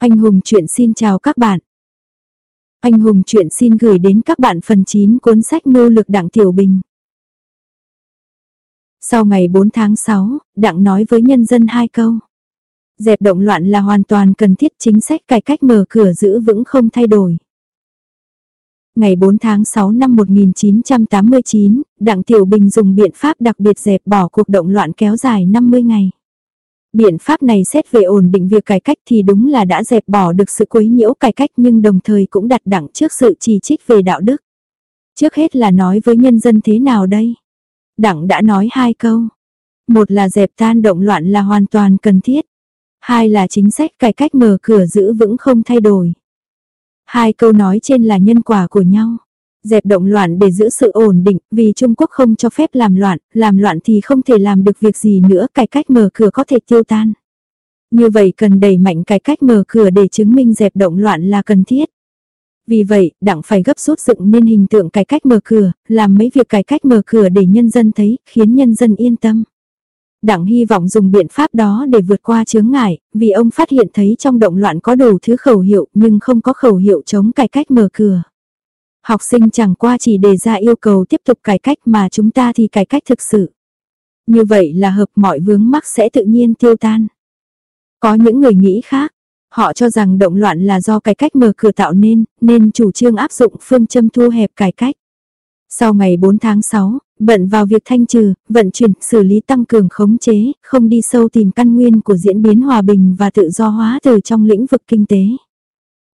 Anh Hùng chuyện xin chào các bạn. Anh Hùng chuyện xin gửi đến các bạn phần 9 cuốn sách mưu lực Đặng Tiểu Bình. Sau ngày 4 tháng 6, Đặng nói với nhân dân hai câu. Dẹp động loạn là hoàn toàn cần thiết chính sách cải cách mở cửa giữ vững không thay đổi. Ngày 4 tháng 6 năm 1989, Đặng Tiểu Bình dùng biện pháp đặc biệt dẹp bỏ cuộc động loạn kéo dài 50 ngày. Biện pháp này xét về ổn định việc cải cách thì đúng là đã dẹp bỏ được sự quấy nhiễu cải cách nhưng đồng thời cũng đặt đẳng trước sự chỉ trích về đạo đức. Trước hết là nói với nhân dân thế nào đây? Đặng đã nói hai câu. Một là dẹp tan động loạn là hoàn toàn cần thiết. Hai là chính sách cải cách mở cửa giữ vững không thay đổi. Hai câu nói trên là nhân quả của nhau dẹp động loạn để giữ sự ổn định, vì Trung Quốc không cho phép làm loạn, làm loạn thì không thể làm được việc gì nữa, cải cách mở cửa có thể tiêu tan. Như vậy cần đẩy mạnh cải cách mở cửa để chứng minh dẹp động loạn là cần thiết. Vì vậy, đặng phải gấp rút dựng nên hình tượng cải cách mở cửa, làm mấy việc cải cách mở cửa để nhân dân thấy, khiến nhân dân yên tâm. Đảng hy vọng dùng biện pháp đó để vượt qua chướng ngại, vì ông phát hiện thấy trong động loạn có đủ thứ khẩu hiệu nhưng không có khẩu hiệu chống cải cách mở cửa. Học sinh chẳng qua chỉ đề ra yêu cầu tiếp tục cải cách mà chúng ta thì cải cách thực sự. Như vậy là hợp mọi vướng mắc sẽ tự nhiên tiêu tan. Có những người nghĩ khác, họ cho rằng động loạn là do cải cách mở cửa tạo nên, nên chủ trương áp dụng phương châm thu hẹp cải cách. Sau ngày 4 tháng 6, bận vào việc thanh trừ, vận chuyển, xử lý tăng cường khống chế, không đi sâu tìm căn nguyên của diễn biến hòa bình và tự do hóa từ trong lĩnh vực kinh tế.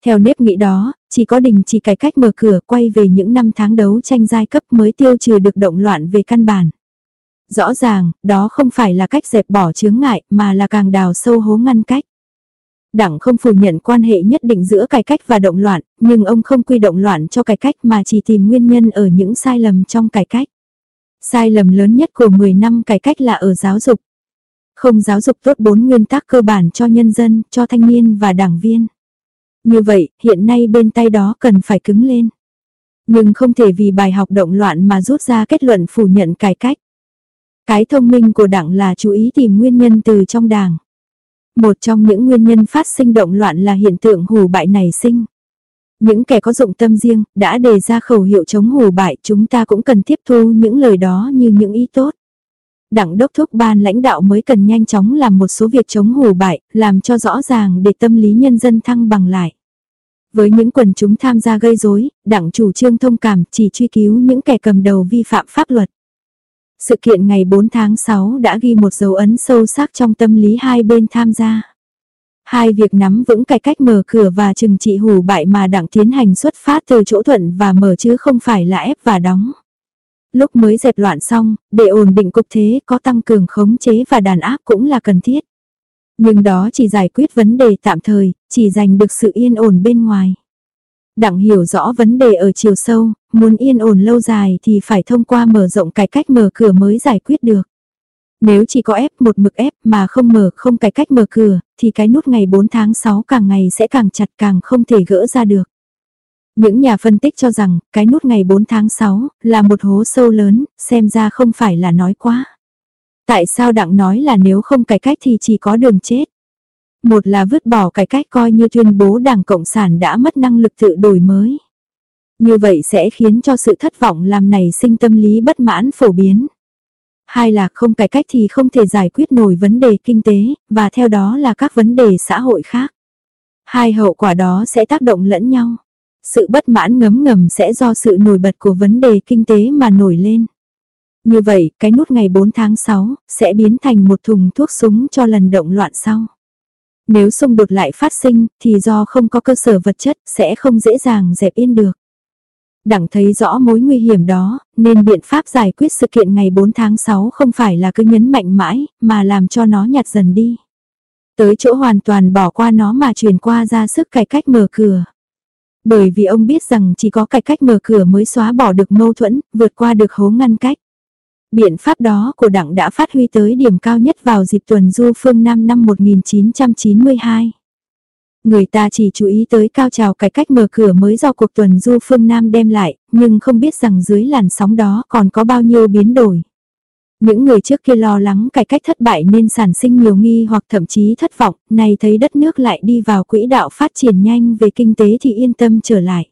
Theo nếp nghĩ đó, chỉ có đình chỉ cải cách mở cửa quay về những năm tháng đấu tranh giai cấp mới tiêu trừ được động loạn về căn bản. Rõ ràng, đó không phải là cách dẹp bỏ chướng ngại mà là càng đào sâu hố ngăn cách. Đảng không phủ nhận quan hệ nhất định giữa cải cách và động loạn, nhưng ông không quy động loạn cho cải cách mà chỉ tìm nguyên nhân ở những sai lầm trong cải cách. Sai lầm lớn nhất của 10 năm cải cách là ở giáo dục. Không giáo dục tốt bốn nguyên tắc cơ bản cho nhân dân, cho thanh niên và đảng viên. Như vậy, hiện nay bên tay đó cần phải cứng lên. Nhưng không thể vì bài học động loạn mà rút ra kết luận phủ nhận cải cách. Cái thông minh của đảng là chú ý tìm nguyên nhân từ trong đảng. Một trong những nguyên nhân phát sinh động loạn là hiện tượng hủ bại nảy sinh. Những kẻ có dụng tâm riêng đã đề ra khẩu hiệu chống hủ bại chúng ta cũng cần tiếp thu những lời đó như những ý tốt. Đảng đốc thúc ban lãnh đạo mới cần nhanh chóng làm một số việc chống hủ bại, làm cho rõ ràng để tâm lý nhân dân thăng bằng lại. Với những quần chúng tham gia gây rối, đảng chủ trương thông cảm chỉ truy cứu những kẻ cầm đầu vi phạm pháp luật. Sự kiện ngày 4 tháng 6 đã ghi một dấu ấn sâu sắc trong tâm lý hai bên tham gia. Hai việc nắm vững cải cách mở cửa và trừng trị hủ bại mà đảng tiến hành xuất phát từ chỗ thuận và mở chứ không phải là ép và đóng. Lúc mới dẹp loạn xong, để ổn định cục thế có tăng cường khống chế và đàn áp cũng là cần thiết. Nhưng đó chỉ giải quyết vấn đề tạm thời, chỉ giành được sự yên ổn bên ngoài. Đặng hiểu rõ vấn đề ở chiều sâu, muốn yên ổn lâu dài thì phải thông qua mở rộng cải cách mở cửa mới giải quyết được. Nếu chỉ có ép một mực ép mà không mở không cải cách mở cửa, thì cái nút ngày 4 tháng 6 càng ngày sẽ càng chặt càng không thể gỡ ra được. Những nhà phân tích cho rằng, cái nút ngày 4 tháng 6 là một hố sâu lớn, xem ra không phải là nói quá. Tại sao Đặng nói là nếu không cải cách thì chỉ có đường chết? Một là vứt bỏ cải cách coi như tuyên bố Đảng Cộng sản đã mất năng lực tự đổi mới. Như vậy sẽ khiến cho sự thất vọng làm nảy sinh tâm lý bất mãn phổ biến. Hai là không cải cách thì không thể giải quyết nổi vấn đề kinh tế, và theo đó là các vấn đề xã hội khác. Hai hậu quả đó sẽ tác động lẫn nhau. Sự bất mãn ngấm ngầm sẽ do sự nổi bật của vấn đề kinh tế mà nổi lên. Như vậy, cái nút ngày 4 tháng 6 sẽ biến thành một thùng thuốc súng cho lần động loạn sau. Nếu xung đột lại phát sinh thì do không có cơ sở vật chất sẽ không dễ dàng dẹp yên được. Đảng thấy rõ mối nguy hiểm đó, nên biện pháp giải quyết sự kiện ngày 4 tháng 6 không phải là cứ nhấn mạnh mãi, mà làm cho nó nhạt dần đi. Tới chỗ hoàn toàn bỏ qua nó mà chuyển qua ra sức cải cách mở cửa. Bởi vì ông biết rằng chỉ có cải cách mở cửa mới xóa bỏ được mâu thuẫn, vượt qua được hố ngăn cách. Biện pháp đó của đảng đã phát huy tới điểm cao nhất vào dịp tuần du phương Nam năm 1992. Người ta chỉ chú ý tới cao trào cải cách mở cửa mới do cuộc tuần du phương Nam đem lại, nhưng không biết rằng dưới làn sóng đó còn có bao nhiêu biến đổi. Những người trước kia lo lắng cải cách thất bại nên sản sinh nhiều nghi hoặc thậm chí thất vọng, này thấy đất nước lại đi vào quỹ đạo phát triển nhanh về kinh tế thì yên tâm trở lại.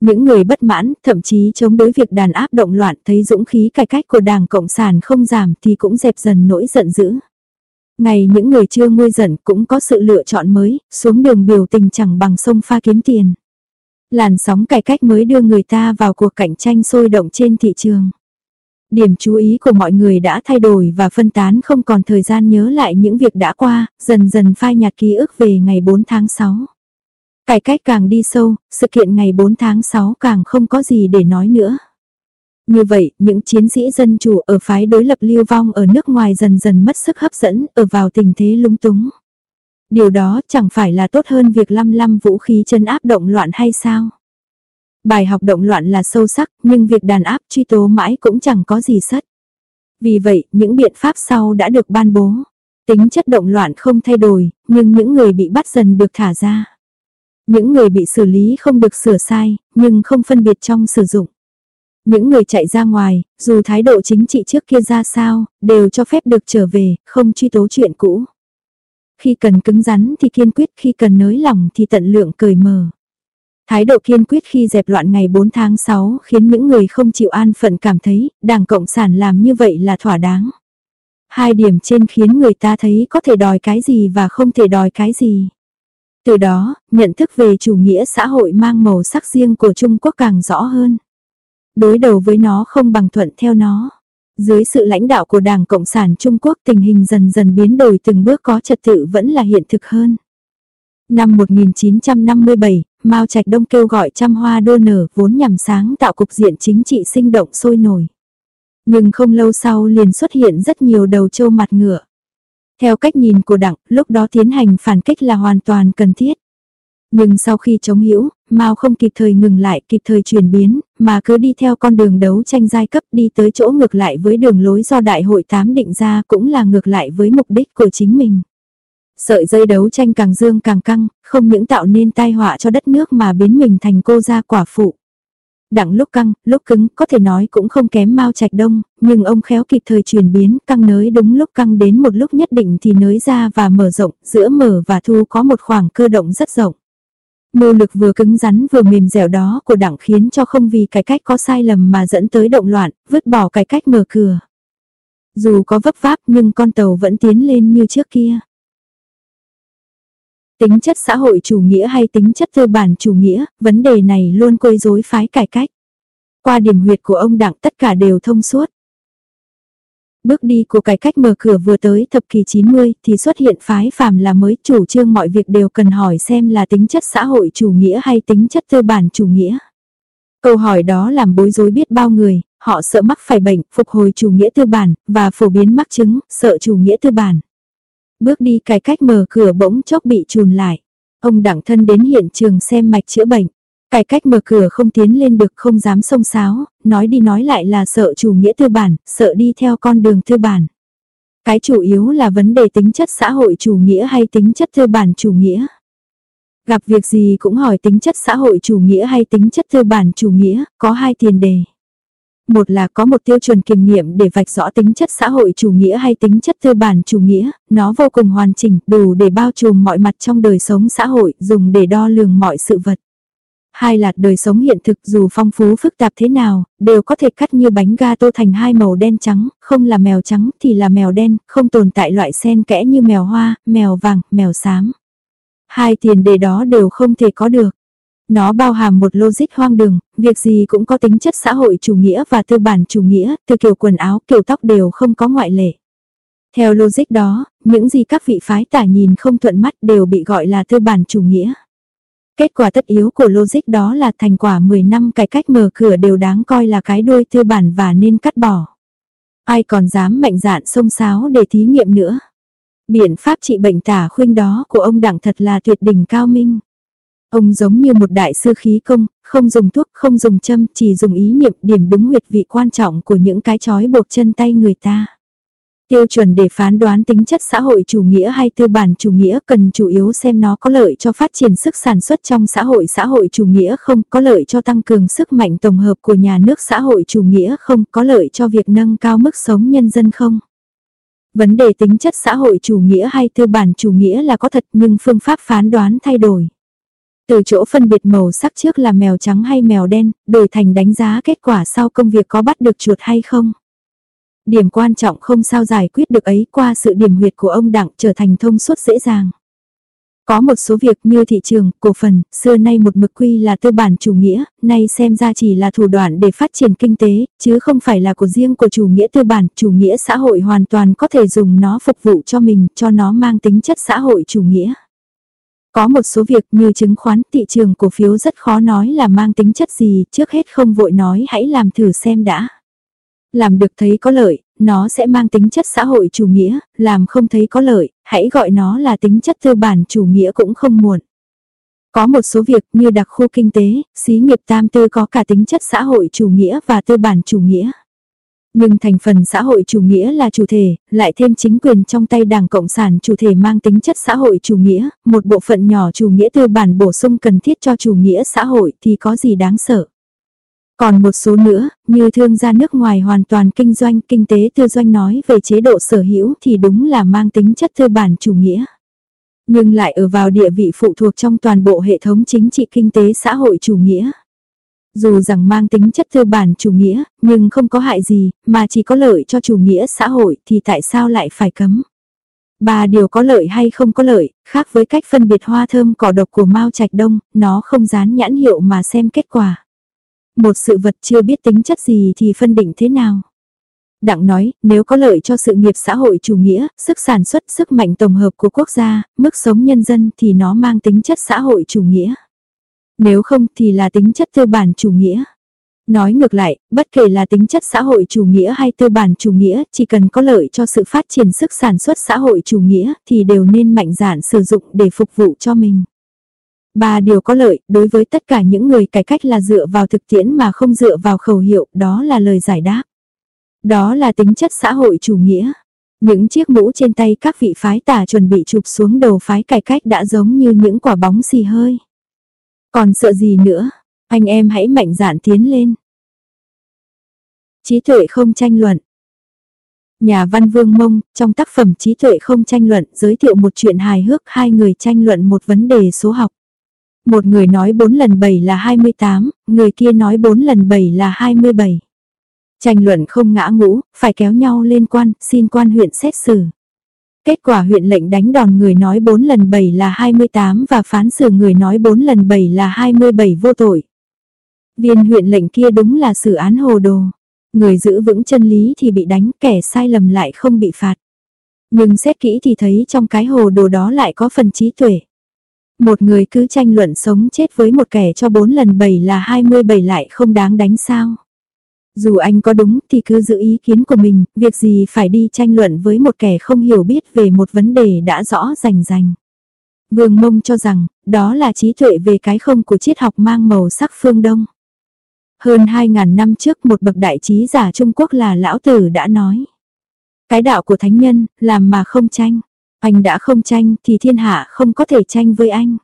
Những người bất mãn, thậm chí chống đối việc đàn áp động loạn thấy dũng khí cải cách của Đảng Cộng sản không giảm thì cũng dẹp dần nỗi giận dữ. Ngày những người chưa nguôi giận cũng có sự lựa chọn mới, xuống đường biểu tình chẳng bằng sông pha kiếm tiền. Làn sóng cải cách mới đưa người ta vào cuộc cạnh tranh sôi động trên thị trường. Điểm chú ý của mọi người đã thay đổi và phân tán không còn thời gian nhớ lại những việc đã qua, dần dần phai nhạt ký ức về ngày 4 tháng 6. Cải cách càng đi sâu, sự kiện ngày 4 tháng 6 càng không có gì để nói nữa. Như vậy, những chiến sĩ dân chủ ở phái đối lập lưu vong ở nước ngoài dần dần mất sức hấp dẫn, ở vào tình thế lúng túng. Điều đó chẳng phải là tốt hơn việc lăm lăm vũ khí chân áp động loạn hay sao? Bài học động loạn là sâu sắc, nhưng việc đàn áp truy tố mãi cũng chẳng có gì sất. Vì vậy, những biện pháp sau đã được ban bố. Tính chất động loạn không thay đổi, nhưng những người bị bắt dần được thả ra. Những người bị xử lý không được sửa sai, nhưng không phân biệt trong sử dụng. Những người chạy ra ngoài, dù thái độ chính trị trước kia ra sao, đều cho phép được trở về, không truy tố chuyện cũ. Khi cần cứng rắn thì kiên quyết, khi cần nới lỏng thì tận lượng cởi mở. Thái độ kiên quyết khi dẹp loạn ngày 4 tháng 6 khiến những người không chịu an phận cảm thấy Đảng Cộng sản làm như vậy là thỏa đáng. Hai điểm trên khiến người ta thấy có thể đòi cái gì và không thể đòi cái gì. Từ đó, nhận thức về chủ nghĩa xã hội mang màu sắc riêng của Trung Quốc càng rõ hơn. Đối đầu với nó không bằng thuận theo nó. Dưới sự lãnh đạo của Đảng Cộng sản Trung Quốc tình hình dần dần biến đổi từng bước có trật tự vẫn là hiện thực hơn. Năm 1957, Mao Trạch Đông kêu gọi trăm hoa đua nở vốn nhằm sáng tạo cục diện chính trị sinh động sôi nổi. Nhưng không lâu sau liền xuất hiện rất nhiều đầu trâu mặt ngựa. Theo cách nhìn của đảng, lúc đó tiến hành phản kích là hoàn toàn cần thiết. Nhưng sau khi chống hữu, Mao không kịp thời ngừng lại, kịp thời chuyển biến, mà cứ đi theo con đường đấu tranh giai cấp đi tới chỗ ngược lại với đường lối do Đại hội 8 định ra cũng là ngược lại với mục đích của chính mình. Sợi dây đấu tranh càng dương càng căng, không những tạo nên tai họa cho đất nước mà biến mình thành cô gia quả phụ. Đặng lúc căng, lúc cứng, có thể nói cũng không kém Mao Trạch Đông, nhưng ông khéo kịp thời chuyển biến, căng nới đúng lúc căng đến một lúc nhất định thì nới ra và mở rộng, giữa mở và thu có một khoảng cơ động rất rộng. Mưu lực vừa cứng rắn vừa mềm dẻo đó của đảng khiến cho không vì cải cách có sai lầm mà dẫn tới động loạn, vứt bỏ cải cách mở cửa. Dù có vấp váp nhưng con tàu vẫn tiến lên như trước kia. Tính chất xã hội chủ nghĩa hay tính chất tư bản chủ nghĩa, vấn đề này luôn quấy rối phái cải cách. Qua điểm huyệt của ông Đặng tất cả đều thông suốt. Bước đi của cải cách mở cửa vừa tới thập kỷ 90 thì xuất hiện phái phàm là mới chủ trương mọi việc đều cần hỏi xem là tính chất xã hội chủ nghĩa hay tính chất tư bản chủ nghĩa. Câu hỏi đó làm bối rối biết bao người, họ sợ mắc phải bệnh, phục hồi chủ nghĩa tư bản, và phổ biến mắc chứng, sợ chủ nghĩa tư bản. Bước đi cải cách mở cửa bỗng chốc bị chùn lại. Ông đặng thân đến hiện trường xem mạch chữa bệnh. Cải cách mở cửa không tiến lên được không dám xông xáo, nói đi nói lại là sợ chủ nghĩa tư bản, sợ đi theo con đường tư bản. Cái chủ yếu là vấn đề tính chất xã hội chủ nghĩa hay tính chất tư bản chủ nghĩa. Gặp việc gì cũng hỏi tính chất xã hội chủ nghĩa hay tính chất tư bản chủ nghĩa, có hai tiền đề. Một là có một tiêu chuẩn kiểm nghiệm để vạch rõ tính chất xã hội chủ nghĩa hay tính chất tư bản chủ nghĩa, nó vô cùng hoàn chỉnh, đủ để bao trùm mọi mặt trong đời sống xã hội, dùng để đo lường mọi sự vật. Hai là đời sống hiện thực dù phong phú phức tạp thế nào, đều có thể cắt như bánh ga tô thành hai màu đen trắng, không là mèo trắng thì là mèo đen, không tồn tại loại sen kẽ như mèo hoa, mèo vàng, mèo xám. Hai tiền đề đó đều không thể có được. Nó bao hàm một logic hoang đường, việc gì cũng có tính chất xã hội chủ nghĩa và tư bản chủ nghĩa, từ kiểu quần áo, kiểu tóc đều không có ngoại lệ. Theo logic đó, những gì các vị phái tả nhìn không thuận mắt đều bị gọi là tư bản chủ nghĩa. Kết quả tất yếu của logic đó là thành quả 10 năm cải cách mở cửa đều đáng coi là cái đuôi tư bản và nên cắt bỏ. Ai còn dám mạnh dạn xông xáo để thí nghiệm nữa. Biện pháp trị bệnh tả khuynh đó của ông Đảng thật là tuyệt đỉnh cao minh. Ông giống như một đại sư khí công, không dùng thuốc, không dùng châm, chỉ dùng ý niệm điểm đúng huyệt vị quan trọng của những cái chói buộc chân tay người ta. Tiêu chuẩn để phán đoán tính chất xã hội chủ nghĩa hay tư bản chủ nghĩa cần chủ yếu xem nó có lợi cho phát triển sức sản xuất trong xã hội xã hội chủ nghĩa không, có lợi cho tăng cường sức mạnh tổng hợp của nhà nước xã hội chủ nghĩa không, có lợi cho việc nâng cao mức sống nhân dân không. Vấn đề tính chất xã hội chủ nghĩa hay tư bản chủ nghĩa là có thật nhưng phương pháp phán đoán thay đổi. Từ chỗ phân biệt màu sắc trước là mèo trắng hay mèo đen, đổi thành đánh giá kết quả sau công việc có bắt được chuột hay không. Điểm quan trọng không sao giải quyết được ấy qua sự điểm huyệt của ông Đặng trở thành thông suốt dễ dàng. Có một số việc như thị trường, cổ phần, xưa nay một mực quy là tư bản chủ nghĩa, nay xem ra chỉ là thủ đoạn để phát triển kinh tế, chứ không phải là của riêng của chủ nghĩa tư bản, chủ nghĩa xã hội hoàn toàn có thể dùng nó phục vụ cho mình, cho nó mang tính chất xã hội chủ nghĩa. Có một số việc như chứng khoán thị trường cổ phiếu rất khó nói là mang tính chất gì, trước hết không vội nói hãy làm thử xem đã. Làm được thấy có lợi, nó sẽ mang tính chất xã hội chủ nghĩa, làm không thấy có lợi, hãy gọi nó là tính chất tư bản chủ nghĩa cũng không muộn. Có một số việc như đặc khu kinh tế, xí nghiệp tam tư có cả tính chất xã hội chủ nghĩa và tư bản chủ nghĩa. Nhưng thành phần xã hội chủ nghĩa là chủ thể, lại thêm chính quyền trong tay Đảng Cộng sản chủ thể mang tính chất xã hội chủ nghĩa, một bộ phận nhỏ chủ nghĩa tư bản bổ sung cần thiết cho chủ nghĩa xã hội thì có gì đáng sợ. Còn một số nữa, như thương gia nước ngoài hoàn toàn kinh doanh, kinh tế tư doanh nói về chế độ sở hữu thì đúng là mang tính chất tư bản chủ nghĩa. Nhưng lại ở vào địa vị phụ thuộc trong toàn bộ hệ thống chính trị kinh tế xã hội chủ nghĩa. Dù rằng mang tính chất thư bản chủ nghĩa, nhưng không có hại gì, mà chỉ có lợi cho chủ nghĩa xã hội thì tại sao lại phải cấm? Ba điều có lợi hay không có lợi, khác với cách phân biệt hoa thơm cỏ độc của Mao Trạch Đông, nó không dán nhãn hiệu mà xem kết quả. Một sự vật chưa biết tính chất gì thì phân định thế nào? Đặng nói, nếu có lợi cho sự nghiệp xã hội chủ nghĩa, sức sản xuất, sức mạnh tổng hợp của quốc gia, mức sống nhân dân thì nó mang tính chất xã hội chủ nghĩa. Nếu không thì là tính chất tư bản chủ nghĩa. Nói ngược lại, bất kể là tính chất xã hội chủ nghĩa hay tư bản chủ nghĩa, chỉ cần có lợi cho sự phát triển sức sản xuất xã hội chủ nghĩa thì đều nên mạnh dạn sử dụng để phục vụ cho mình. Ba điều có lợi đối với tất cả những người cải cách là dựa vào thực tiễn mà không dựa vào khẩu hiệu, đó là lời giải đáp. Đó là tính chất xã hội chủ nghĩa. Những chiếc mũ trên tay các vị phái tả chuẩn bị chụp xuống đầu phái cải cách đã giống như những quả bóng xì hơi. Còn sợ gì nữa, anh em hãy mạnh dạn tiến lên. Trí tuệ không tranh luận Nhà văn Vương Mông, trong tác phẩm Trí tuệ không tranh luận giới thiệu một chuyện hài hước hai người tranh luận một vấn đề số học. Một người nói 4 lần 7 là 28, người kia nói 4 lần 7 là 27. Tranh luận không ngã ngũ, phải kéo nhau lên quan, xin quan huyện xét xử. Kết quả huyện lệnh đánh đòn người nói 4 lần 7 là 28 và phán xử người nói 4 lần 7 là 27 vô tội. Viên huyện lệnh kia đúng là xử án hồ đồ. Người giữ vững chân lý thì bị đánh, kẻ sai lầm lại không bị phạt. Nhưng xét kỹ thì thấy trong cái hồ đồ đó lại có phần trí tuệ. Một người cứ tranh luận sống chết với một kẻ cho 4 lần 7 là 27 lại không đáng đánh sao. Dù anh có đúng thì cứ giữ ý kiến của mình, việc gì phải đi tranh luận với một kẻ không hiểu biết về một vấn đề đã rõ rành rành. Vương Mông cho rằng, đó là trí tuệ về cái không của triết học mang màu sắc phương Đông. Hơn 2.000 năm trước một bậc đại trí giả Trung Quốc là Lão Tử đã nói. Cái đạo của thánh nhân, làm mà không tranh. Anh đã không tranh thì thiên hạ không có thể tranh với anh.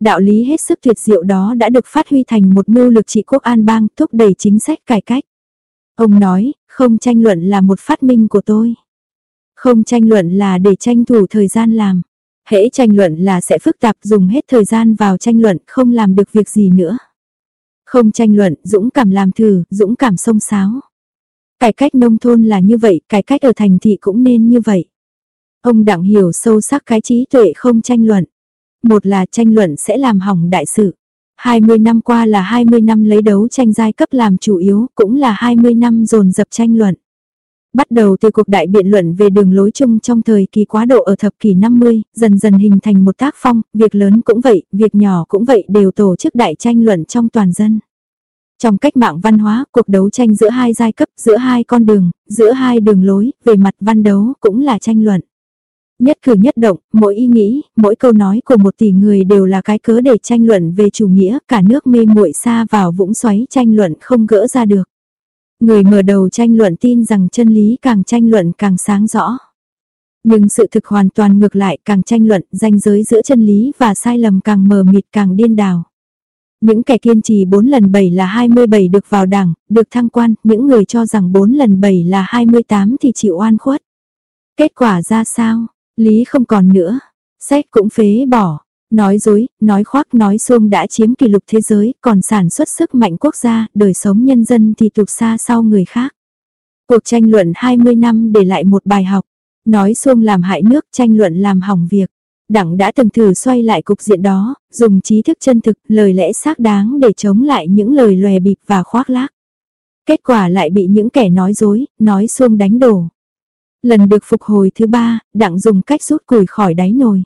Đạo lý hết sức tuyệt diệu đó đã được phát huy thành một mưu lực trị quốc an bang thúc đẩy chính sách cải cách. Ông nói, không tranh luận là một phát minh của tôi. Không tranh luận là để tranh thủ thời gian làm. Hễ tranh luận là sẽ phức tạp dùng hết thời gian vào tranh luận không làm được việc gì nữa. Không tranh luận, dũng cảm làm thử, dũng cảm sông sáo. Cải cách nông thôn là như vậy, cải cách ở thành thị cũng nên như vậy. Ông Đặng hiểu sâu sắc cái trí tuệ không tranh luận. Một là tranh luận sẽ làm hỏng đại sự. 20 năm qua là 20 năm lấy đấu tranh giai cấp làm chủ yếu, cũng là 20 năm dồn dập tranh luận. Bắt đầu từ cuộc đại biện luận về đường lối chung trong thời kỳ quá độ ở thập kỷ 50, dần dần hình thành một tác phong, việc lớn cũng vậy, việc nhỏ cũng vậy đều tổ chức đại tranh luận trong toàn dân. Trong cách mạng văn hóa, cuộc đấu tranh giữa hai giai cấp, giữa hai con đường, giữa hai đường lối, về mặt văn đấu cũng là tranh luận. Nhất cử nhất động, mỗi ý nghĩ, mỗi câu nói của một tỷ người đều là cái cớ để tranh luận về chủ nghĩa, cả nước mê muội xa vào vũng xoáy tranh luận không gỡ ra được. Người mở đầu tranh luận tin rằng chân lý càng tranh luận càng sáng rõ. Nhưng sự thực hoàn toàn ngược lại càng tranh luận, ranh giới giữa chân lý và sai lầm càng mờ mịt càng điên đảo. Những kẻ kiên trì 4 lần 7 là 27 được vào đảng, được thăng quan, những người cho rằng 4 lần 7 là 28 thì chịu oan khuất. Kết quả ra sao? Lý không còn nữa. Sách cũng phế bỏ. Nói dối, nói khoác nói xuông đã chiếm kỷ lục thế giới, còn sản xuất sức mạnh quốc gia, đời sống nhân dân thì tụt xa sau người khác. Cuộc tranh luận 20 năm để lại một bài học. Nói xuông làm hại nước, tranh luận làm hỏng việc. Đảng đã từng thử xoay lại cục diện đó, dùng trí thức chân thực, lời lẽ xác đáng để chống lại những lời lòe bịp và khoác lác. Kết quả lại bị những kẻ nói dối, nói xuông đánh đổ. Lần được phục hồi thứ ba, đặng dùng cách rút củi khỏi đáy nồi.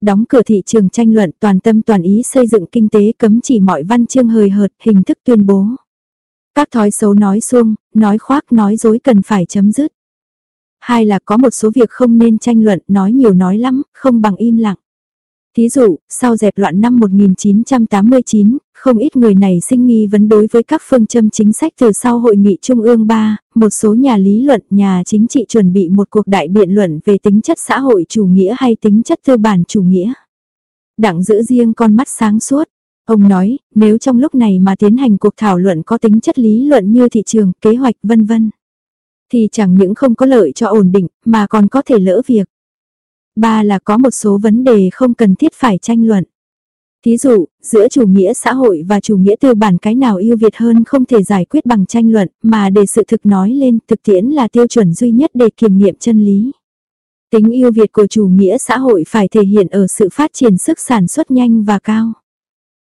Đóng cửa thị trường tranh luận toàn tâm toàn ý xây dựng kinh tế cấm chỉ mọi văn chương hời hợt hình thức tuyên bố. Các thói xấu nói xuông, nói khoác nói dối cần phải chấm dứt. Hai là có một số việc không nên tranh luận nói nhiều nói lắm, không bằng im lặng. Thí dụ, sau dẹp loạn năm 1989, không ít người này sinh nghi vấn đối với các phương châm chính sách từ sau Hội nghị Trung ương 3, một số nhà lý luận, nhà chính trị chuẩn bị một cuộc đại biện luận về tính chất xã hội chủ nghĩa hay tính chất tư bản chủ nghĩa. Đặng giữ riêng con mắt sáng suốt. Ông nói, nếu trong lúc này mà tiến hành cuộc thảo luận có tính chất lý luận như thị trường, kế hoạch vân vân thì chẳng những không có lợi cho ổn định, mà còn có thể lỡ việc. Ba là có một số vấn đề không cần thiết phải tranh luận. Thí dụ, giữa chủ nghĩa xã hội và chủ nghĩa tư bản cái nào ưu việt hơn không thể giải quyết bằng tranh luận, mà để sự thực nói lên thực tiễn là tiêu chuẩn duy nhất để kiểm nghiệm chân lý. Tính ưu việt của chủ nghĩa xã hội phải thể hiện ở sự phát triển sức sản xuất nhanh và cao.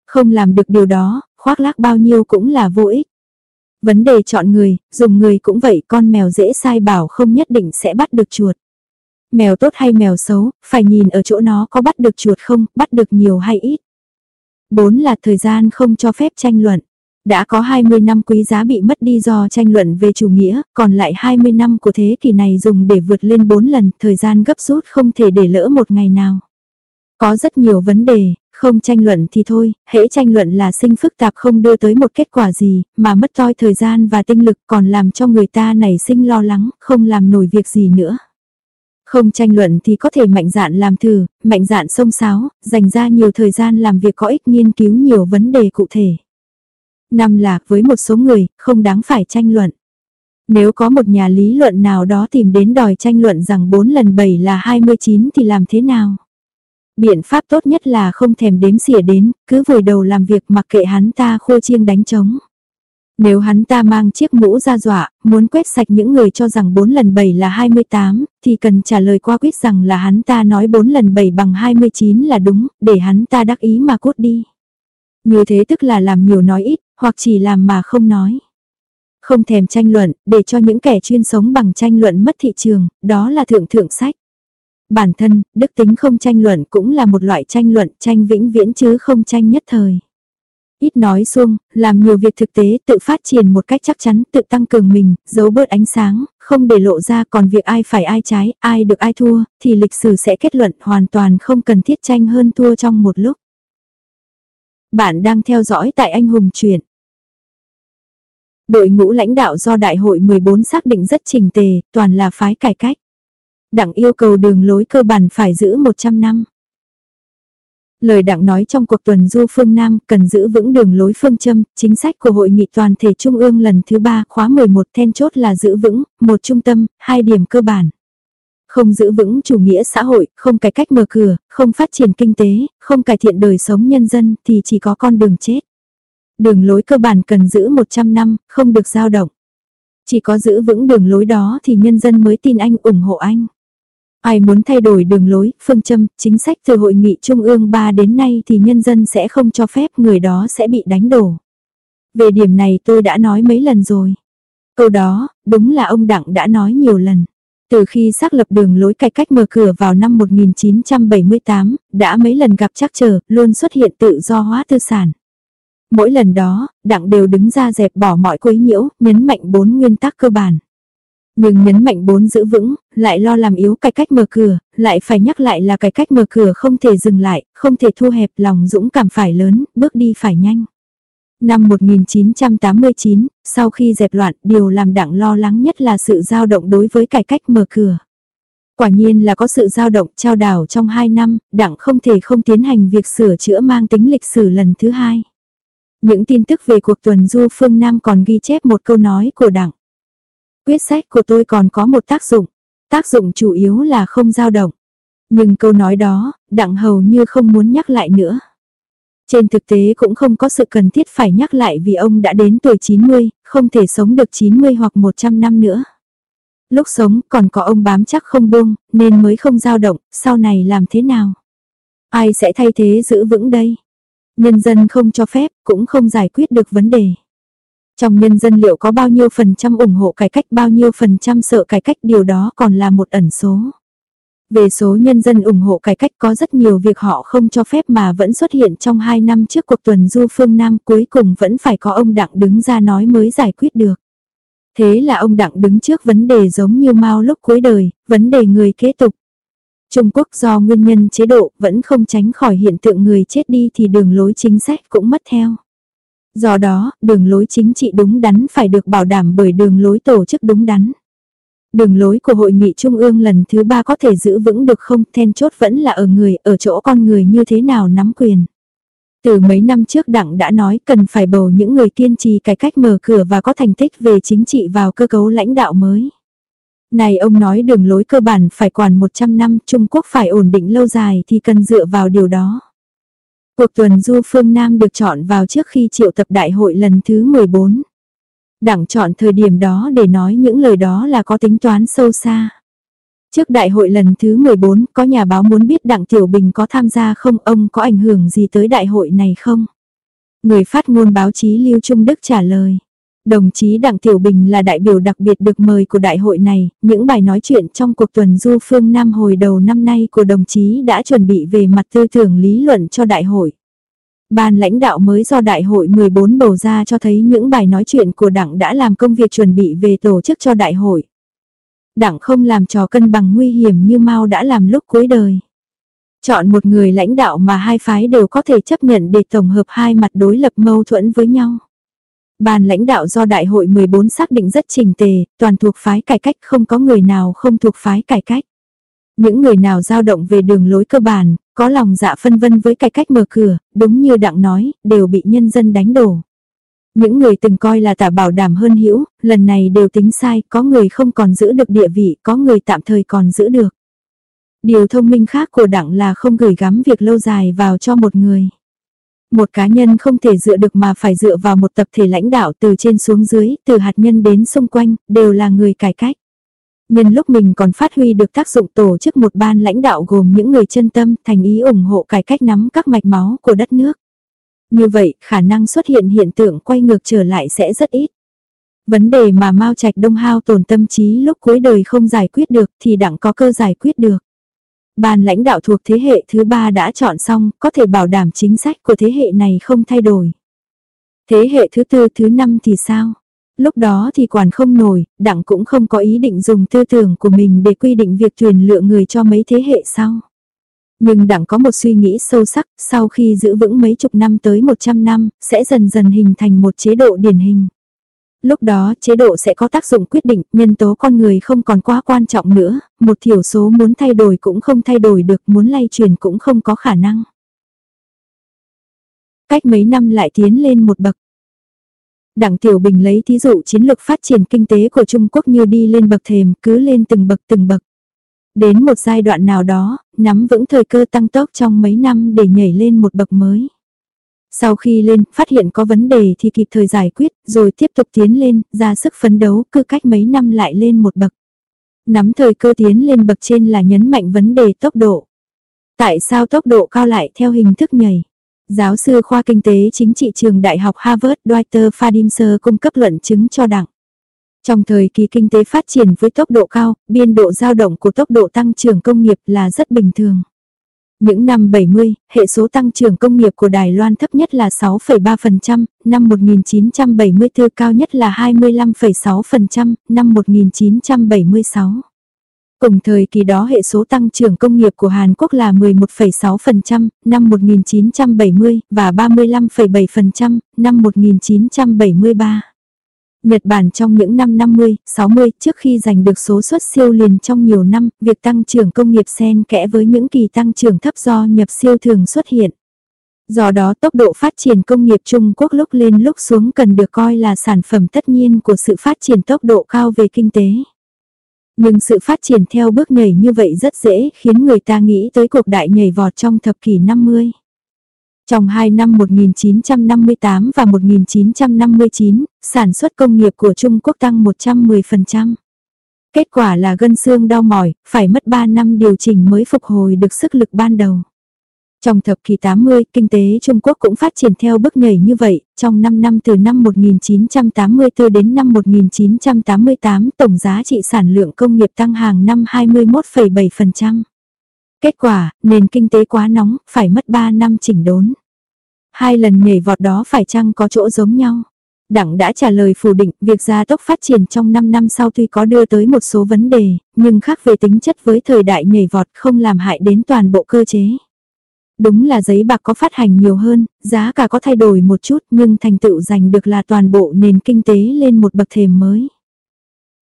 Không làm được điều đó, khoác lác bao nhiêu cũng là vô ích. Vấn đề chọn người, dùng người cũng vậy con mèo dễ sai bảo không nhất định sẽ bắt được chuột. Mèo tốt hay mèo xấu, phải nhìn ở chỗ nó có bắt được chuột không, bắt được nhiều hay ít bốn là thời gian không cho phép tranh luận. Đã có 20 năm quý giá bị mất đi do tranh luận về chủ nghĩa, còn lại 20 năm của thế kỷ này dùng để vượt lên 4 lần, thời gian gấp rút không thể để lỡ một ngày nào. Có rất nhiều vấn đề, không tranh luận thì thôi, hễ tranh luận là sinh phức tạp không đưa tới một kết quả gì, mà mất toi thời gian và tinh lực còn làm cho người ta nảy sinh lo lắng, không làm nổi việc gì nữa. Không tranh luận thì có thể mạnh dạn làm thử, mạnh dạn sông sáo, dành ra nhiều thời gian làm việc có ích nghiên cứu nhiều vấn đề cụ thể. Năm là với một số người, không đáng phải tranh luận. Nếu có một nhà lý luận nào đó tìm đến đòi tranh luận rằng 4 lần 7 là 29 thì làm thế nào? Biện pháp tốt nhất là không thèm đếm xỉa đến, cứ vùi đầu làm việc mặc kệ hắn ta khua chiêng đánh trống. Nếu hắn ta mang chiếc mũ ra dọa, muốn quét sạch những người cho rằng 4 lần 7 là 28, thì cần trả lời qua quyết rằng là hắn ta nói 4 lần 7 bằng 29 là đúng, để hắn ta đắc ý mà cút đi. Như thế tức là làm nhiều nói ít, hoặc chỉ làm mà không nói. Không thèm tranh luận, để cho những kẻ chuyên sống bằng tranh luận mất thị trường, đó là thượng thượng sách. Bản thân, đức tính không tranh luận cũng là một loại tranh luận, tranh vĩnh viễn chứ không tranh nhất thời. Ít nói xuông, làm nhiều việc thực tế tự phát triển một cách chắc chắn, tự tăng cường mình, giấu bớt ánh sáng, không để lộ ra còn việc ai phải ai trái, ai được ai thua, thì lịch sử sẽ kết luận hoàn toàn không cần thiết tranh hơn thua trong một lúc. Bạn đang theo dõi tại Anh Hùng Truyện. Đội ngũ lãnh đạo do Đại hội 14 xác định rất trình tề, toàn là phái cải cách. đảng yêu cầu đường lối cơ bản phải giữ 100 năm. Lời đặng nói trong cuộc tuần du phương Nam cần giữ vững đường lối phương châm, chính sách của Hội nghị toàn thể Trung ương lần thứ 3 khóa 11 then chốt là giữ vững, một trung tâm, hai điểm cơ bản. Không giữ vững chủ nghĩa xã hội, không cải cách mở cửa, không phát triển kinh tế, không cải thiện đời sống nhân dân thì chỉ có con đường chết. Đường lối cơ bản cần giữ 100 năm, không được dao động. Chỉ có giữ vững đường lối đó thì nhân dân mới tin anh ủng hộ anh. Ai muốn thay đổi đường lối, phương châm, chính sách từ hội nghị Trung ương 3 đến nay thì nhân dân sẽ không cho phép người đó sẽ bị đánh đổ. Về điểm này tôi đã nói mấy lần rồi. Câu đó, đúng là ông Đặng đã nói nhiều lần. Từ khi xác lập đường lối cải cách mở cửa vào năm 1978, đã mấy lần gặp trắc trở, luôn xuất hiện tự do hóa tư sản. Mỗi lần đó, Đặng đều đứng ra dẹp bỏ mọi quấy nhiễu, nhấn mạnh bốn nguyên tắc cơ bản. Nhưng nhấn mạnh bốn giữ vững, lại lo làm yếu cải cách mở cửa, lại phải nhắc lại là cải cách mở cửa không thể dừng lại, không thể thu hẹp lòng dũng cảm phải lớn, bước đi phải nhanh. Năm 1989, sau khi dẹp loạn, điều làm đảng lo lắng nhất là sự dao động đối với cải cách mở cửa. Quả nhiên là có sự dao động trao đảo trong 2 năm, đảng không thể không tiến hành việc sửa chữa mang tính lịch sử lần thứ hai. Những tin tức về cuộc tuần du phương Nam còn ghi chép một câu nói của đảng. Quyết sách của tôi còn có một tác dụng, tác dụng chủ yếu là không dao động. Nhưng câu nói đó, đặng hầu như không muốn nhắc lại nữa. Trên thực tế cũng không có sự cần thiết phải nhắc lại vì ông đã đến tuổi 90, không thể sống được 90 hoặc 100 năm nữa. Lúc sống còn có ông bám chắc không buông, nên mới không dao động, sau này làm thế nào? Ai sẽ thay thế giữ vững đây? Nhân dân không cho phép, cũng không giải quyết được vấn đề. Trong nhân dân liệu có bao nhiêu phần trăm ủng hộ cải cách bao nhiêu phần trăm sợ cải cách điều đó còn là một ẩn số. Về số nhân dân ủng hộ cải cách có rất nhiều việc họ không cho phép mà vẫn xuất hiện trong 2 năm trước cuộc tuần du phương Nam cuối cùng vẫn phải có ông Đặng đứng ra nói mới giải quyết được. Thế là ông Đặng đứng trước vấn đề giống như Mao lúc cuối đời, vấn đề người kế tục. Trung Quốc do nguyên nhân chế độ vẫn không tránh khỏi hiện tượng người chết đi thì đường lối chính sách cũng mất theo. Do đó, đường lối chính trị đúng đắn phải được bảo đảm bởi đường lối tổ chức đúng đắn. Đường lối của hội nghị trung ương lần thứ ba có thể giữ vững được không, then chốt vẫn là ở người, ở chỗ con người như thế nào nắm quyền. Từ mấy năm trước đảng đã nói cần phải bầu những người kiên trì cải cách mở cửa và có thành tích về chính trị vào cơ cấu lãnh đạo mới. Này ông nói đường lối cơ bản phải quản 100 năm Trung Quốc phải ổn định lâu dài thì cần dựa vào điều đó. Cuộc tuần du phương Nam được chọn vào trước khi triệu tập đại hội lần thứ 14. Đảng chọn thời điểm đó để nói những lời đó là có tính toán sâu xa. Trước đại hội lần thứ 14, có nhà báo muốn biết Đặng Tiểu Bình có tham gia không, ông có ảnh hưởng gì tới đại hội này không? Người phát ngôn báo chí Lưu Trung Đức trả lời. Đồng chí Đặng Tiểu Bình là đại biểu đặc biệt được mời của đại hội này, những bài nói chuyện trong cuộc tuần du phương Nam hồi đầu năm nay của đồng chí đã chuẩn bị về mặt tư tưởng lý luận cho đại hội. Ban lãnh đạo mới do đại hội 14 bầu ra cho thấy những bài nói chuyện của đảng đã làm công việc chuẩn bị về tổ chức cho đại hội. Đảng không làm trò cân bằng nguy hiểm như Mao đã làm lúc cuối đời. Chọn một người lãnh đạo mà hai phái đều có thể chấp nhận để tổng hợp hai mặt đối lập mâu thuẫn với nhau bàn lãnh đạo do Đại hội 14 xác định rất trình tề, toàn thuộc phái cải cách không có người nào không thuộc phái cải cách. Những người nào dao động về đường lối cơ bản, có lòng dạ phân vân với cải cách mở cửa, đúng như Đặng nói, đều bị nhân dân đánh đổ. Những người từng coi là tả bảo đảm hơn hữu lần này đều tính sai, có người không còn giữ được địa vị, có người tạm thời còn giữ được. Điều thông minh khác của đặng là không gửi gắm việc lâu dài vào cho một người. Một cá nhân không thể dựa được mà phải dựa vào một tập thể lãnh đạo từ trên xuống dưới, từ hạt nhân đến xung quanh, đều là người cải cách. Nhân lúc mình còn phát huy được tác dụng tổ chức một ban lãnh đạo gồm những người chân tâm thành ý ủng hộ cải cách nắm các mạch máu của đất nước. Như vậy, khả năng xuất hiện hiện tượng quay ngược trở lại sẽ rất ít. Vấn đề mà Mao Trạch Đông hao tổn tâm trí lúc cuối đời không giải quyết được thì đặng có cơ giải quyết được. Ban lãnh đạo thuộc thế hệ thứ ba đã chọn xong, có thể bảo đảm chính sách của thế hệ này không thay đổi. Thế hệ thứ tư thứ năm thì sao? Lúc đó thì quản không nổi, đảng cũng không có ý định dùng tư tưởng của mình để quy định việc tuyển lựa người cho mấy thế hệ sau. Nhưng đảng có một suy nghĩ sâu sắc, sau khi giữ vững mấy chục năm tới 100 năm, sẽ dần dần hình thành một chế độ điển hình. Lúc đó chế độ sẽ có tác dụng quyết định, nhân tố con người không còn quá quan trọng nữa, một thiểu số muốn thay đổi cũng không thay đổi được, muốn lay truyền cũng không có khả năng. Cách mấy năm lại tiến lên một bậc. Đặng Tiểu Bình lấy thí dụ chiến lược phát triển kinh tế của Trung Quốc như đi lên bậc thềm, cứ lên từng bậc từng bậc. Đến một giai đoạn nào đó, nắm vững thời cơ tăng tốc trong mấy năm để nhảy lên một bậc mới. Sau khi lên, phát hiện có vấn đề thì kịp thời giải quyết, rồi tiếp tục tiến lên, ra sức phấn đấu, cứ cách mấy năm lại lên một bậc. Nắm thời cơ tiến lên bậc trên là nhấn mạnh vấn đề tốc độ. Tại sao tốc độ cao lại theo hình thức nhảy? Giáo sư khoa kinh tế chính trị trường Đại học Harvard Dwight Fadimser cung cấp luận chứng cho đảng. Trong thời kỳ kinh tế phát triển với tốc độ cao, biên độ dao động của tốc độ tăng trưởng công nghiệp là rất bình thường. Những năm 70, hệ số tăng trưởng công nghiệp của Đài Loan thấp nhất là 6,3%, năm 1974 cao nhất là 25,6%, năm 1976. Cùng thời kỳ đó hệ số tăng trưởng công nghiệp của Hàn Quốc là 11,6% năm 1970 và 35,7% năm 1973. Nhật Bản trong những năm 50, 60 trước khi giành được số xuất siêu liền trong nhiều năm, việc tăng trưởng công nghiệp xen kẽ với những kỳ tăng trưởng thấp do nhập siêu thường xuất hiện. Do đó tốc độ phát triển công nghiệp Trung Quốc lúc lên lúc xuống cần được coi là sản phẩm tất nhiên của sự phát triển tốc độ cao về kinh tế. Nhưng sự phát triển theo bước nhảy như vậy rất dễ khiến người ta nghĩ tới cuộc đại nhảy vọt trong thập kỷ 50. Trong hai năm 1958 và 1959, sản xuất công nghiệp của Trung Quốc tăng 110%. Kết quả là gân xương đau mỏi, phải mất 3 năm điều chỉnh mới phục hồi được sức lực ban đầu. Trong thập kỷ 80, kinh tế Trung Quốc cũng phát triển theo bước nhảy như vậy, trong 5 năm từ năm 1984 đến năm 1988 tổng giá trị sản lượng công nghiệp tăng hàng năm 21,7%. Kết quả, nền kinh tế quá nóng, phải mất 3 năm chỉnh đốn. Hai lần nhảy vọt đó phải chăng có chỗ giống nhau? Đặng đã trả lời phủ định việc gia tốc phát triển trong 5 năm sau tuy có đưa tới một số vấn đề, nhưng khác về tính chất với thời đại nhảy vọt không làm hại đến toàn bộ cơ chế. Đúng là giấy bạc có phát hành nhiều hơn, giá cả có thay đổi một chút nhưng thành tựu giành được là toàn bộ nền kinh tế lên một bậc thềm mới.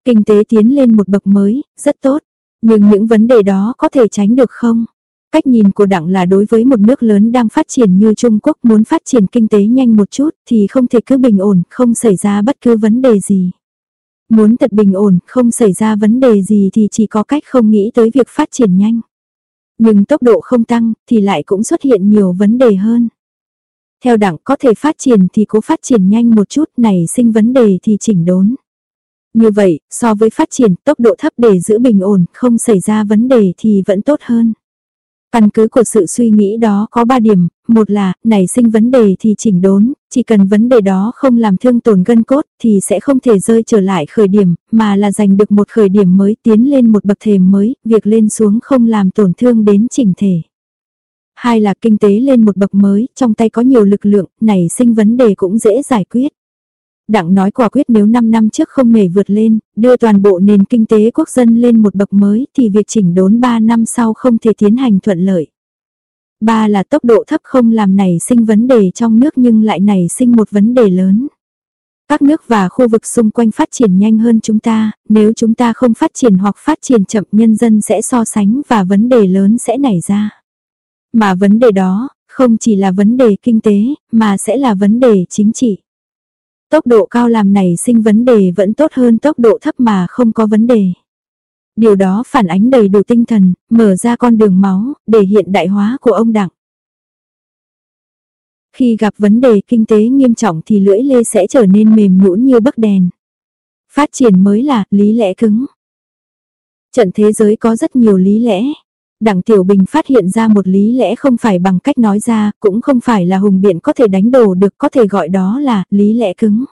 Kinh tế tiến lên một bậc mới, rất tốt. Nhưng những vấn đề đó có thể tránh được không? Cách nhìn của Đặng là đối với một nước lớn đang phát triển như Trung Quốc muốn phát triển kinh tế nhanh một chút thì không thể cứ bình ổn, không xảy ra bất cứ vấn đề gì. Muốn thật bình ổn, không xảy ra vấn đề gì thì chỉ có cách không nghĩ tới việc phát triển nhanh. Nhưng tốc độ không tăng thì lại cũng xuất hiện nhiều vấn đề hơn. Theo Đảng có thể phát triển thì cố phát triển nhanh một chút này sinh vấn đề thì chỉnh đốn. Như vậy, so với phát triển tốc độ thấp để giữ bình ổn, không xảy ra vấn đề thì vẫn tốt hơn. Căn cứ của sự suy nghĩ đó có 3 điểm, một là, nảy sinh vấn đề thì chỉnh đốn, chỉ cần vấn đề đó không làm thương tổn gân cốt thì sẽ không thể rơi trở lại khởi điểm, mà là giành được một khởi điểm mới tiến lên một bậc thềm mới, việc lên xuống không làm tổn thương đến chỉnh thể. Hai là kinh tế lên một bậc mới, trong tay có nhiều lực lượng, nảy sinh vấn đề cũng dễ giải quyết. Đặng nói quả quyết nếu 5 năm trước không nhảy vượt lên, đưa toàn bộ nền kinh tế quốc dân lên một bậc mới thì việc chỉnh đốn 3 năm sau không thể tiến hành thuận lợi. Ba là tốc độ thấp không làm nảy sinh vấn đề trong nước nhưng lại nảy sinh một vấn đề lớn. Các nước và khu vực xung quanh phát triển nhanh hơn chúng ta, nếu chúng ta không phát triển hoặc phát triển chậm nhân dân sẽ so sánh và vấn đề lớn sẽ nảy ra. Mà vấn đề đó, không chỉ là vấn đề kinh tế, mà sẽ là vấn đề chính trị. Tốc độ cao làm này sinh vấn đề vẫn tốt hơn tốc độ thấp mà không có vấn đề. Điều đó phản ánh đầy đủ tinh thần, mở ra con đường máu, để hiện đại hóa của ông Đặng. Khi gặp vấn đề kinh tế nghiêm trọng thì lưỡi lê sẽ trở nên mềm nhũn như bấc đèn. Phát triển mới là lý lẽ cứng. Trận thế giới có rất nhiều lý lẽ. Đặng Tiểu Bình phát hiện ra một lý lẽ không phải bằng cách nói ra, cũng không phải là hùng biện có thể đánh đổ được, có thể gọi đó là lý lẽ cứng.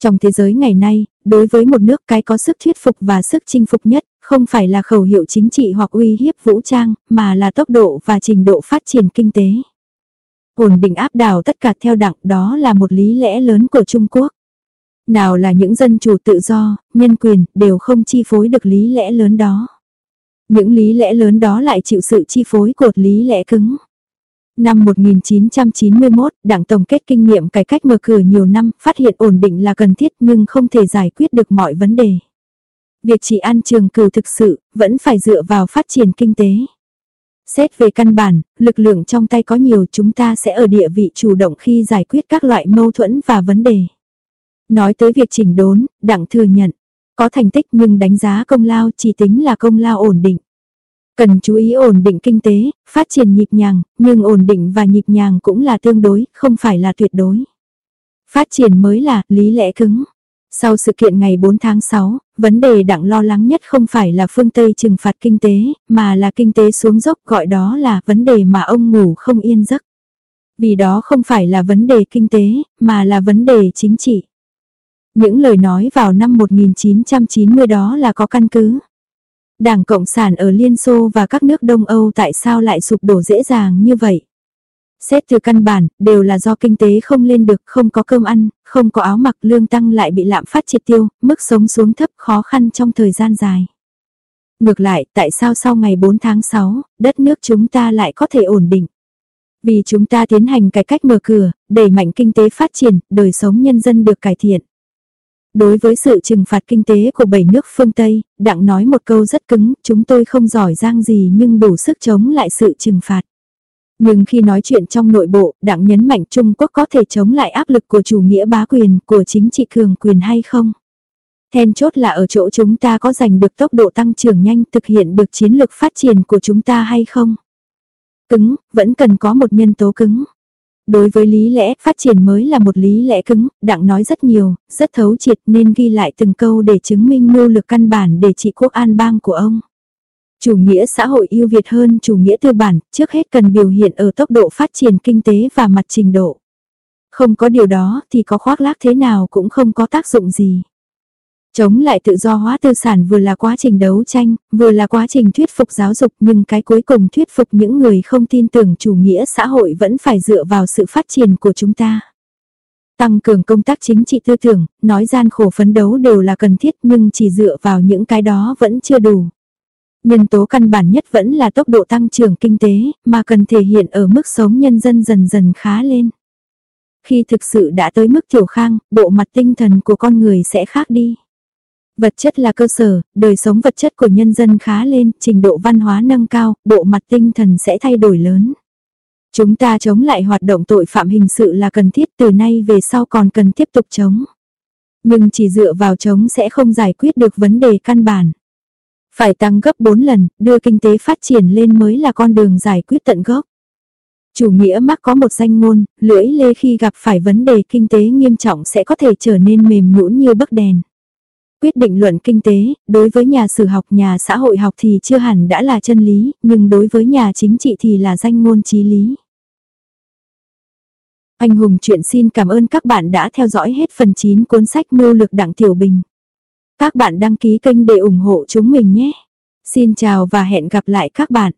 Trong thế giới ngày nay, đối với một nước cái có sức thuyết phục và sức chinh phục nhất, không phải là khẩu hiệu chính trị hoặc uy hiếp vũ trang, mà là tốc độ và trình độ phát triển kinh tế. Ổn định áp đảo tất cả theo đặng đó là một lý lẽ lớn của Trung Quốc. Nào là những dân chủ tự do, nhân quyền, đều không chi phối được lý lẽ lớn đó. Những lý lẽ lớn đó lại chịu sự chi phối của lý lẽ cứng. Năm 1991, Đảng Tổng kết kinh nghiệm cải cách mở cửa nhiều năm, phát hiện ổn định là cần thiết nhưng không thể giải quyết được mọi vấn đề. Việc chỉ ăn trường cử thực sự, vẫn phải dựa vào phát triển kinh tế. Xét về căn bản, lực lượng trong tay có nhiều chúng ta sẽ ở địa vị chủ động khi giải quyết các loại mâu thuẫn và vấn đề. Nói tới việc chỉnh đốn, Đảng thừa nhận, có thành tích nhưng đánh giá công lao chỉ tính là công lao ổn định. Cần chú ý ổn định kinh tế, phát triển nhịp nhàng, nhưng ổn định và nhịp nhàng cũng là tương đối, không phải là tuyệt đối. Phát triển mới là lý lẽ cứng. Sau sự kiện ngày 4 tháng 6, vấn đề đặng lo lắng nhất không phải là phương Tây trừng phạt kinh tế, mà là kinh tế xuống dốc gọi đó là vấn đề mà ông ngủ không yên giấc. Vì đó không phải là vấn đề kinh tế, mà là vấn đề chính trị. Những lời nói vào năm 1990 đó là có căn cứ. Đảng Cộng sản ở Liên Xô và các nước Đông Âu tại sao lại sụp đổ dễ dàng như vậy? Xét từ căn bản, đều là do kinh tế không lên được, không có cơm ăn, không có áo mặc lương tăng lại bị lạm phát triệt tiêu, mức sống xuống thấp khó khăn trong thời gian dài. Ngược lại, tại sao sau ngày 4 tháng 6, đất nước chúng ta lại có thể ổn định? Vì chúng ta tiến hành cải cách mở cửa, đẩy mạnh kinh tế phát triển, đời sống nhân dân được cải thiện. Đối với sự trừng phạt kinh tế của bảy nước phương Tây, Đặng nói một câu rất cứng, chúng tôi không giỏi giang gì nhưng đủ sức chống lại sự trừng phạt. Nhưng khi nói chuyện trong nội bộ, Đặng nhấn mạnh Trung Quốc có thể chống lại áp lực của chủ nghĩa bá quyền, của chính trị cường quyền hay không? Then chốt là ở chỗ chúng ta có giành được tốc độ tăng trưởng nhanh thực hiện được chiến lược phát triển của chúng ta hay không? Cứng, vẫn cần có một nhân tố cứng. Đối với lý lẽ, phát triển mới là một lý lẽ cứng, đặng nói rất nhiều, rất thấu triệt nên ghi lại từng câu để chứng minh mưu lực căn bản để trị quốc an bang của ông. Chủ nghĩa xã hội yêu việt hơn chủ nghĩa tư bản, trước hết cần biểu hiện ở tốc độ phát triển kinh tế và mặt trình độ. Không có điều đó thì có khoác lác thế nào cũng không có tác dụng gì. Chống lại tự do hóa tư sản vừa là quá trình đấu tranh, vừa là quá trình thuyết phục giáo dục nhưng cái cuối cùng thuyết phục những người không tin tưởng chủ nghĩa xã hội vẫn phải dựa vào sự phát triển của chúng ta. Tăng cường công tác chính trị tư tưởng, nói gian khổ phấn đấu đều là cần thiết nhưng chỉ dựa vào những cái đó vẫn chưa đủ. Nhân tố căn bản nhất vẫn là tốc độ tăng trưởng kinh tế, mà cần thể hiện ở mức sống nhân dân dần dần khá lên. Khi thực sự đã tới mức tiểu khang, bộ mặt tinh thần của con người sẽ khác đi. Vật chất là cơ sở, đời sống vật chất của nhân dân khá lên, trình độ văn hóa nâng cao, bộ mặt tinh thần sẽ thay đổi lớn. Chúng ta chống lại hoạt động tội phạm hình sự là cần thiết từ nay về sau còn cần tiếp tục chống. Nhưng chỉ dựa vào chống sẽ không giải quyết được vấn đề căn bản. Phải tăng gấp 4 lần, đưa kinh tế phát triển lên mới là con đường giải quyết tận gốc. Chủ nghĩa mắc có một danh ngôn, lưỡi lê khi gặp phải vấn đề kinh tế nghiêm trọng sẽ có thể trở nên mềm nhũn như bấc đèn. Quyết định luận kinh tế, đối với nhà sử học nhà xã hội học thì chưa hẳn đã là chân lý, nhưng đối với nhà chính trị thì là danh ngôn trí lý. Anh Hùng chuyện xin cảm ơn các bạn đã theo dõi hết phần 9 cuốn sách Mưu lược Đặng Tiểu Bình. Các bạn đăng ký kênh để ủng hộ chúng mình nhé. Xin chào và hẹn gặp lại các bạn.